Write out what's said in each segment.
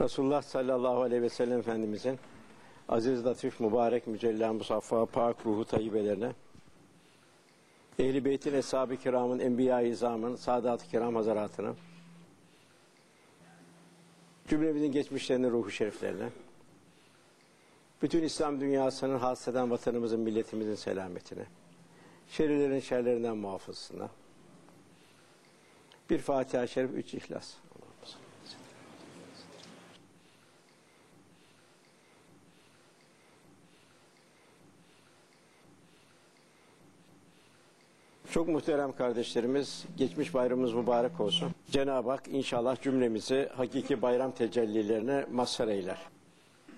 Resulullah sallallahu aleyhi ve sellem Efendimizin aziz, latif, mübarek, mücella, musaffa, pak ruhu tayyibelerine, Ehl-i Beyt'in, Eshab-ı Kiram'ın, Enbiya-i İzam'ın, Sadat-ı Kiram Hazaratına, cümlemizin geçmişlerinin ruhu şeriflerine, bütün İslam dünyasının hasreden vatanımızın, milletimizin selametine, şerrilerin şerlerinden muhafızsına, bir Fatiha-i Şerif, üç İhlas. Çok muhterem kardeşlerimiz, geçmiş bayramımız mübarek olsun. Cenab-ı Hak inşallah cümlemizi hakiki bayram tecellilerine mazhar eyler.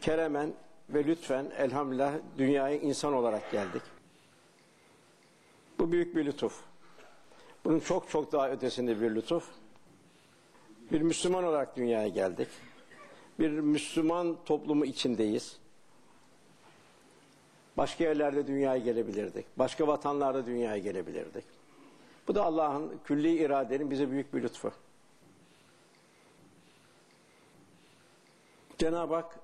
Keremen ve lütfen elhamdülillah dünyaya insan olarak geldik. Bu büyük bir lütuf. Bunun çok çok daha ötesinde bir lütuf. Bir Müslüman olarak dünyaya geldik. Bir Müslüman toplumu içindeyiz. Başka yerlerde dünyaya gelebilirdik. Başka vatanlarda dünyaya gelebilirdik. Bu da Allah'ın külli iradenin bize büyük bir lütfu. Cenab-ı Hak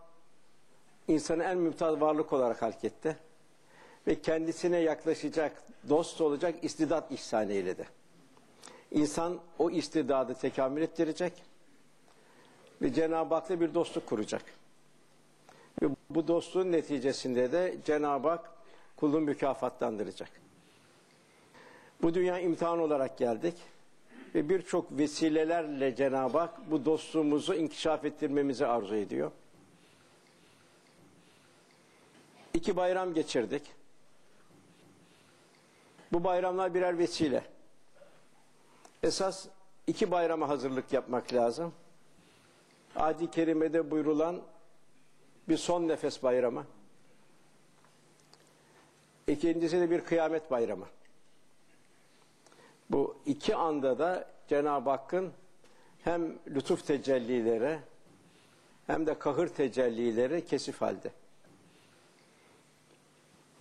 insanı en mümtaz varlık olarak halk etti. Ve kendisine yaklaşacak, dost olacak istidat ihsan eyledi. İnsan o istidadı tekamül ettirecek ve Cenab-ı Hak'la bir dostluk kuracak. Bu dostluğun neticesinde de Cenab-ı Hak kulun mükafatlandıracak. Bu dünya imtihan olarak geldik ve birçok vesilelerle Cenab-ı Hak bu dostluğumuzu inkişaf ettirmemizi arzu ediyor. İki bayram geçirdik. Bu bayramlar birer vesile. Esas iki bayrama hazırlık yapmak lazım. Adi kerimede buyurulan bir son nefes bayramı. İkincisi de bir kıyamet bayramı. Bu iki anda da Cenab-ı Hakk'ın hem lütuf tecellileri hem de kahır tecellileri kesif halde.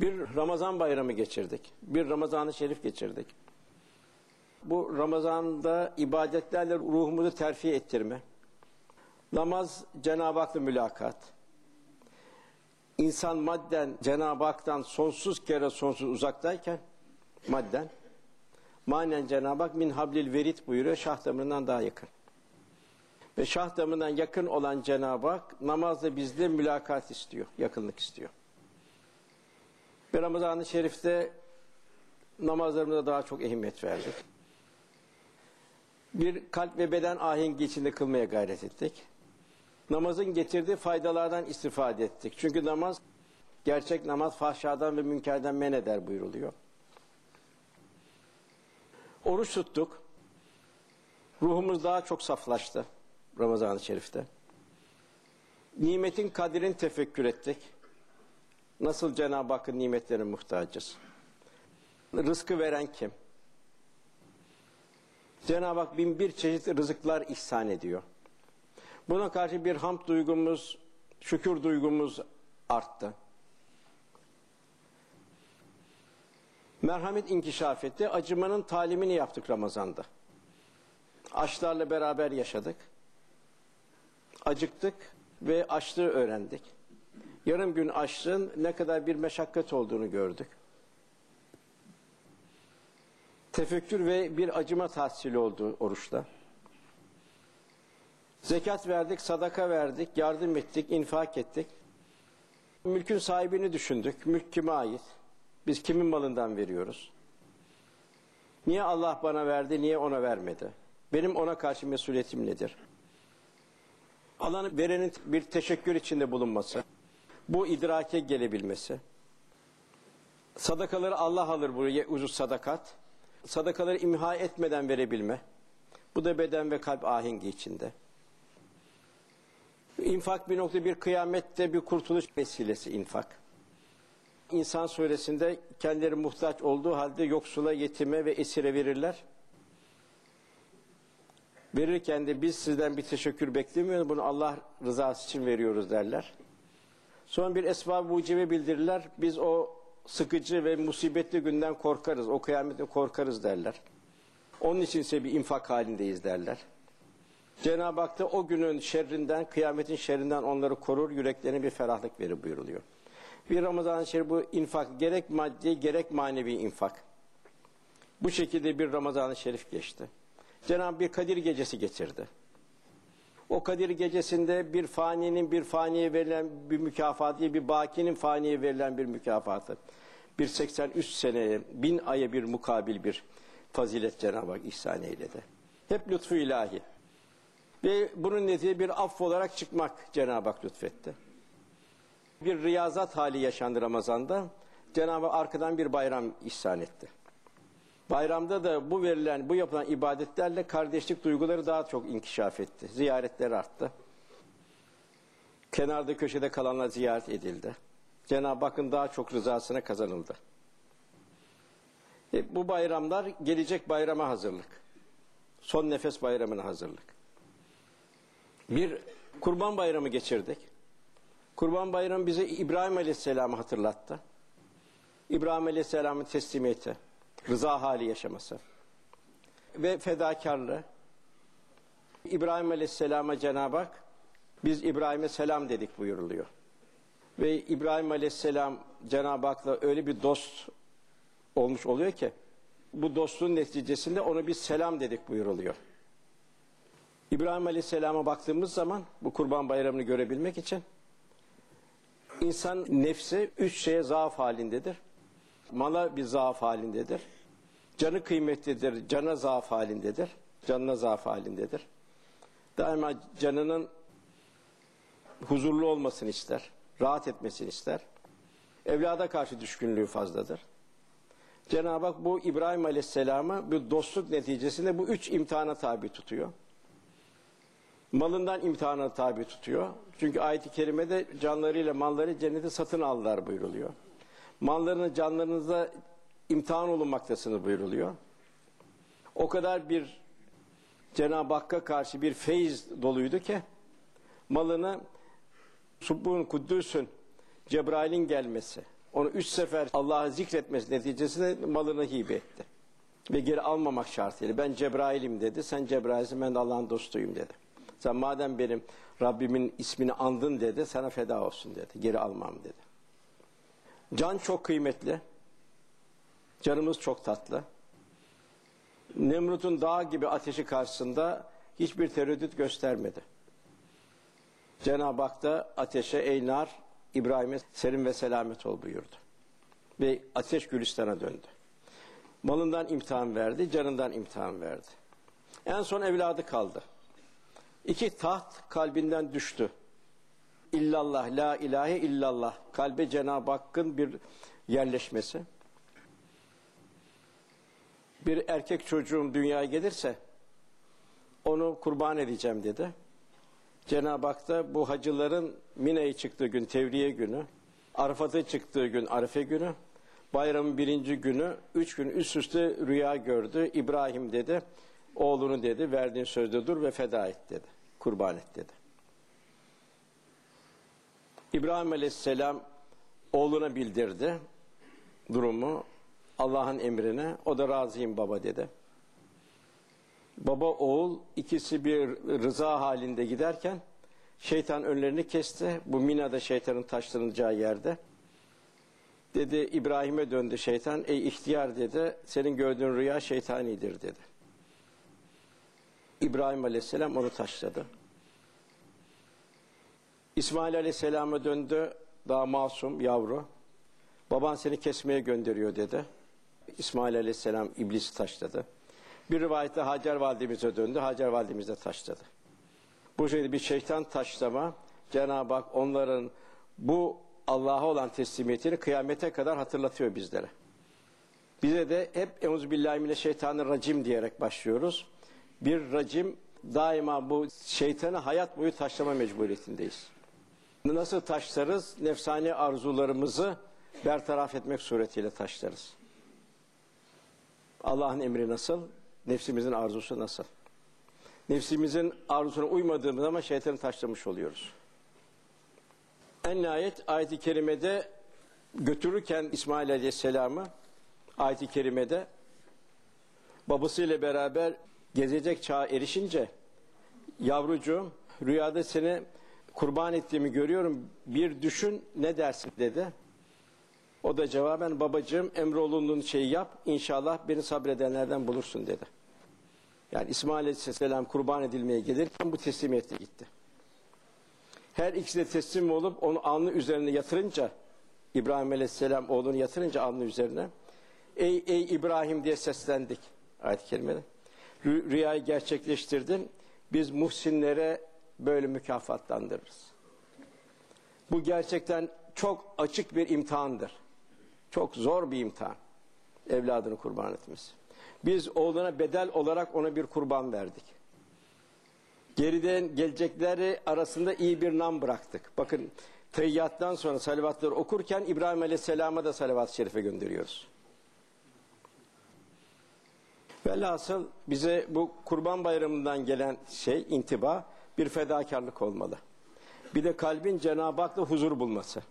Bir Ramazan bayramı geçirdik. Bir Ramazan-ı Şerif geçirdik. Bu Ramazan'da ibadetlerle ruhumuzu terfi ettirme. Namaz Cenab-ı Hak'la mülakat. İnsan madden Cenab-ı Hak'tan sonsuz kere sonsuz uzaktayken madden manen Cenab-ı Hak min hablil verit buyuruyor şah damarından daha yakın. Ve şah damarından yakın olan Cenab-ı Hak namazda bizde mülakat istiyor, yakınlık istiyor. Ve Ramazan-ı Şerif'te namazlarımıza daha çok ehemmiyet verdik. Bir kalp ve beden ahengi içinde kılmaya gayret ettik. Namazın getirdiği faydalardan istifade ettik. Çünkü namaz, gerçek namaz fahşadan ve münkerden men eder buyuruluyor. Oruç tuttuk. Ruhumuz daha çok saflaştı Ramazan-ı Şerif'te. Nimetin kadirini tefekkür ettik. Nasıl Cenab-ı Hakk'ın nimetlerine muhtacız? Rızkı veren kim? Cenab-ı Hak bin bir çeşit rızıklar ihsan ediyor. Buna karşı bir hamd duygumuz, şükür duygumuz arttı. Merhamet inkişaf etti. Acımanın talimini yaptık Ramazan'da. Açlarla beraber yaşadık. Acıktık ve açlığı öğrendik. Yarım gün açlığın ne kadar bir meşakkat olduğunu gördük. Tefekkür ve bir acıma tahsili oldu oruçta. Zekat verdik, sadaka verdik, yardım ettik, infak ettik. Mülkün sahibini düşündük. Mülk kime ait? Biz kimin malından veriyoruz? Niye Allah bana verdi, niye ona vermedi? Benim ona karşı mesuliyetim nedir? Alanı verenin bir teşekkür içinde bulunması, bu idrake gelebilmesi. Sadakaları Allah alır buraya uzun sadakat. Sadakaları imha etmeden verebilme. Bu da beden ve kalp ahengi içinde. İnfak bir nokta bir kıyamette bir kurtuluş vesilesi infak. İnsan suresinde kendileri muhtaç olduğu halde yoksula, yetime ve esire verirler. Verirken de biz sizden bir teşekkür beklemiyoruz. Bunu Allah rızası için veriyoruz derler. Sonra bir esbab-ı mucibe bildirirler. Biz o sıkıcı ve musibetli günden korkarız. O kıyamette korkarız derler. Onun için ise bir infak halindeyiz derler. Cenab-ı Hak da o günün şerrinden, kıyametin şerrinden onları korur, yüreklerine bir ferahlık verir buyuruluyor. Bir Ramazan-ı Şerif bu infak, gerek maddi gerek manevi infak. Bu şekilde bir Ramazan-ı Şerif geçti. Cenab-ı bir Kadir gecesi getirdi. O Kadir gecesinde bir faninin bir faniye verilen bir mükafatı, bir bakinin faniye verilen bir mükafatı. Bir 83 seneye, bin aya bir mukabil bir fazilet Cenab-ı Hak ihsan eyledi. Hep lütfu ilahi. Ve bunun neticesi bir aff olarak çıkmak Cenab-ı Hak lütfetti. Bir riyazat hali yaşandı Ramazan'da. Cenab-ı arkadan bir bayram ihsan etti. Bayramda da bu verilen, bu yapılan ibadetlerle kardeşlik duyguları daha çok inkişaf etti. Ziyaretler arttı. Kenarda köşede kalanlar ziyaret edildi. Cenab-ı Hakk'ın daha çok rızasına kazanıldı. E, bu bayramlar gelecek bayrama hazırlık. Son nefes bayramına hazırlık. Bir kurban bayramı geçirdik. Kurban bayramı bize İbrahim Aleyhisselam'ı hatırlattı. İbrahim Aleyhisselam'ın teslimiyeti, rıza hali yaşaması ve fedakarlığı. İbrahim Aleyhisselam'a Cenab-ı Hak biz İbrahim'e selam dedik buyuruluyor. Ve İbrahim Aleyhisselam Cenab-ı Hak'la öyle bir dost olmuş oluyor ki bu dostluğun neticesinde ona bir selam dedik buyuruluyor. İbrahim Aleyhisselam'a baktığımız zaman bu kurban bayramını görebilmek için insan nefsi üç şeye zaaf halindedir. Mala bir zaaf halindedir. Canı kıymetlidir, cana zaaf halindedir. Canına zaaf halindedir. Daima canının huzurlu olmasını ister, rahat etmesini ister. Evlada karşı düşkünlüğü fazladır. Cenab-ı Hak bu İbrahim Aleyhisselam'ı bu dostluk neticesinde bu üç imtihana tabi tutuyor. Malından imtihana tabi tutuyor. Çünkü ayet-i kerimede canlarıyla malları cenneti satın aldılar buyruluyor. Mallarını canlarınızda imtihan olunmaktasınız buyruluyor. O kadar bir Cenab-ı Hakk'a karşı bir feyiz doluydu ki malını Subbuhun Kuddüs'ün Cebrail'in gelmesi, onu üç sefer Allah'ı zikretmesi neticesinde malını hibe etti. Ve geri almamak şartıyla ben Cebrail'im dedi, sen Cebrail'sin ben de Allah'ın dostuyum dedi. Sen madem benim Rabbimin ismini andın dedi, sana feda olsun dedi, geri almam dedi. Can çok kıymetli, canımız çok tatlı. Nemrut'un dağ gibi ateşi karşısında hiçbir tereddüt göstermedi. Cenab-ı Hak da ateşe ey nar İbrahim'e serin ve selamet ol buyurdu. Ve ateş Gülistan'a döndü. Malından imtihan verdi, canından imtihan verdi. En son evladı kaldı. İki taht kalbinden düştü. İllallah, la ilahe illallah. Kalbe Cenab-ı Hakk'ın bir yerleşmesi. Bir erkek çocuğum dünyaya gelirse onu kurban edeceğim dedi. Cenab-ı Hak da bu hacıların Mine'ye çıktığı gün Tevriye günü, Arafat'a çıktığı gün Arife günü, bayramın birinci günü üç gün üst üste rüya gördü. İbrahim dedi, oğlunu dedi, verdiğin sözde dur ve feda et dedi. Kurban et dedi. İbrahim Aleyhisselam oğluna bildirdi durumu. Allah'ın emrine. O da razıyım baba dedi. Baba oğul ikisi bir rıza halinde giderken şeytan önlerini kesti. Bu Mina'da şeytanın taşlanacağı yerde. Dedi İbrahim'e döndü şeytan. Ey ihtiyar dedi. Senin gördüğün rüya şeytanidir dedi. İbrahim Aleyhisselam onu taşladı. İsmail Aleyhisselam'a döndü. Daha masum yavru. Baban seni kesmeye gönderiyor dedi. İsmail Aleyhisselam iblisi taşladı. Bir rivayette Hacer validemize döndü. Hacer validemize taşladı. Bu şekilde bir şeytan taşlama Cenab-ı Hak onların bu Allah'a olan teslimiyetini kıyamete kadar hatırlatıyor bizlere. Bize de hep Euzubillahimineşşeytanirracim diyerek başlıyoruz. Bir racim daima bu şeytanı hayat boyu taşlama mecburiyetindeyiz. Nasıl taşlarız? Nefsani arzularımızı bertaraf etmek suretiyle taşlarız. Allah'ın emri nasıl? Nefsimizin arzusu nasıl? Nefsimizin arzusuna uymadığımız zaman şeytanı taşlamış oluyoruz. En nihayet ayet-i kerimede götürürken İsmail Aleyhisselam'ı ayet-i kerimede babasıyla beraber gezecek çağa erişince Yavrucuğum rüyada seni kurban ettiğimi görüyorum. Bir düşün ne dersin dedi. O da cevaben babacığım emrolunduğun şeyi yap. İnşallah beni sabredenlerden bulursun dedi. Yani İsmail Aleyhisselam kurban edilmeye gelirken bu teslimiyetle gitti. Her ikisi de teslim olup onu alnı üzerine yatırınca İbrahim Aleyhisselam oğlunu yatırınca alnı üzerine ey ey İbrahim diye seslendik ayet-i kerimede. Rü- Rüyayı gerçekleştirdin. Biz muhsinlere böyle mükafatlandırırız. Bu gerçekten çok açık bir imtihandır. Çok zor bir imtihan. Evladını kurban etmesi. Biz oğluna bedel olarak ona bir kurban verdik. Geriden gelecekleri arasında iyi bir nam bıraktık. Bakın teyyattan sonra salavatları okurken İbrahim Aleyhisselam'a da salavat-ı şerife gönderiyoruz. Velhasıl bize bu kurban bayramından gelen şey intiba bir fedakarlık olmalı. Bir de kalbin Cenab-ı Hak'la huzur bulması.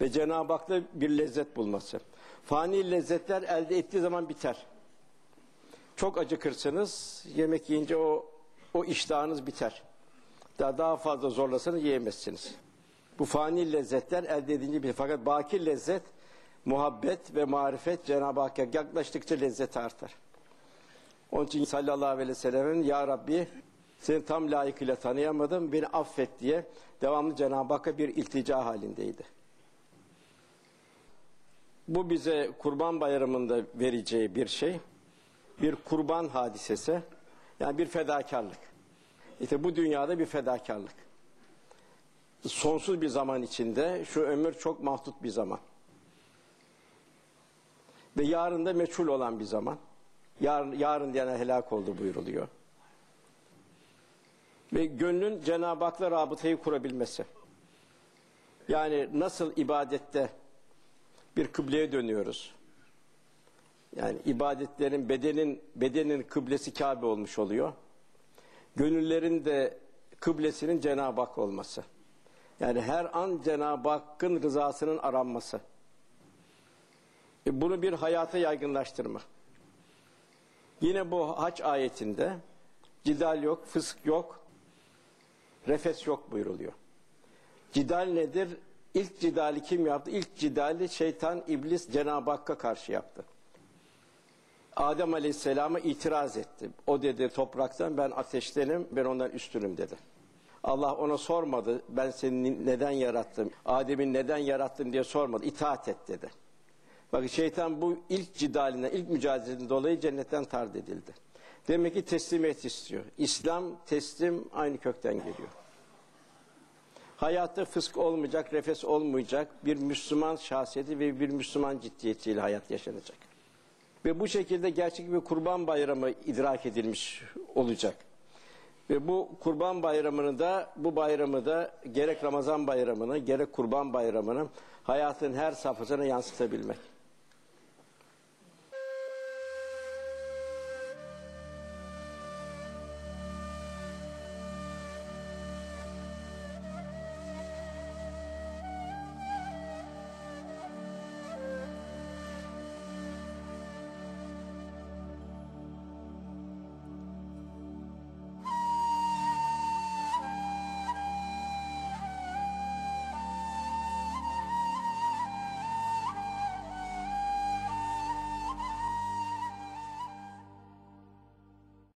Ve Cenab-ı Hak'la bir lezzet bulması. Fani lezzetler elde ettiği zaman biter. Çok acıkırsınız, yemek yiyince o o iştahınız biter. Daha daha fazla zorlasanız yiyemezsiniz. Bu fani lezzetler elde edince bir fakat baki lezzet muhabbet ve marifet Cenab-ı Hakk'a yaklaştıkça lezzet artar. Onun için sallallahu aleyhi ve sellem'in Ya Rabbi seni tam layıkıyla tanıyamadım beni affet diye devamlı Cenab-ı Hakk'a bir iltica halindeydi. Bu bize kurban bayramında vereceği bir şey. Bir kurban hadisesi. Yani bir fedakarlık. İşte bu dünyada bir fedakarlık. Sonsuz bir zaman içinde şu ömür çok mahdut bir zaman. Ve yarın da meçhul olan bir zaman. Yarın, yarın diyene helak oldu buyuruluyor. Ve gönlün Cenab-ı Hak'la rabıtayı kurabilmesi. Yani nasıl ibadette bir kıbleye dönüyoruz. Yani ibadetlerin bedenin bedenin kıblesi Kabe olmuş oluyor. Gönüllerin de kıblesinin Cenab-ı Hak olması. Yani her an Cenab-ı Hakk'ın rızasının aranması. E bunu bir hayata yaygınlaştırma. Yine bu haç ayetinde cidal yok, fısk yok, refes yok buyuruluyor. Cidal nedir? İlk cidali kim yaptı? İlk cidali şeytan, iblis Cenab-ı Hakk'a karşı yaptı. Adem Aleyhisselam'a itiraz etti. O dedi topraktan ben ateştenim, ben ondan üstünüm dedi. Allah ona sormadı ben seni neden yarattım, Adem'in neden yarattım diye sormadı. İtaat et dedi. Bakın şeytan bu ilk cidalinden, ilk mücadeleden dolayı cennetten tard edildi. Demek ki teslimiyet istiyor. İslam teslim aynı kökten geliyor. Hayatta fısk olmayacak, refes olmayacak bir Müslüman şahsiyeti ve bir Müslüman ciddiyetiyle hayat yaşanacak. Ve bu şekilde gerçek bir kurban bayramı idrak edilmiş olacak. Ve bu kurban bayramını da bu bayramı da gerek Ramazan bayramını gerek kurban bayramını hayatın her safhasına yansıtabilmek.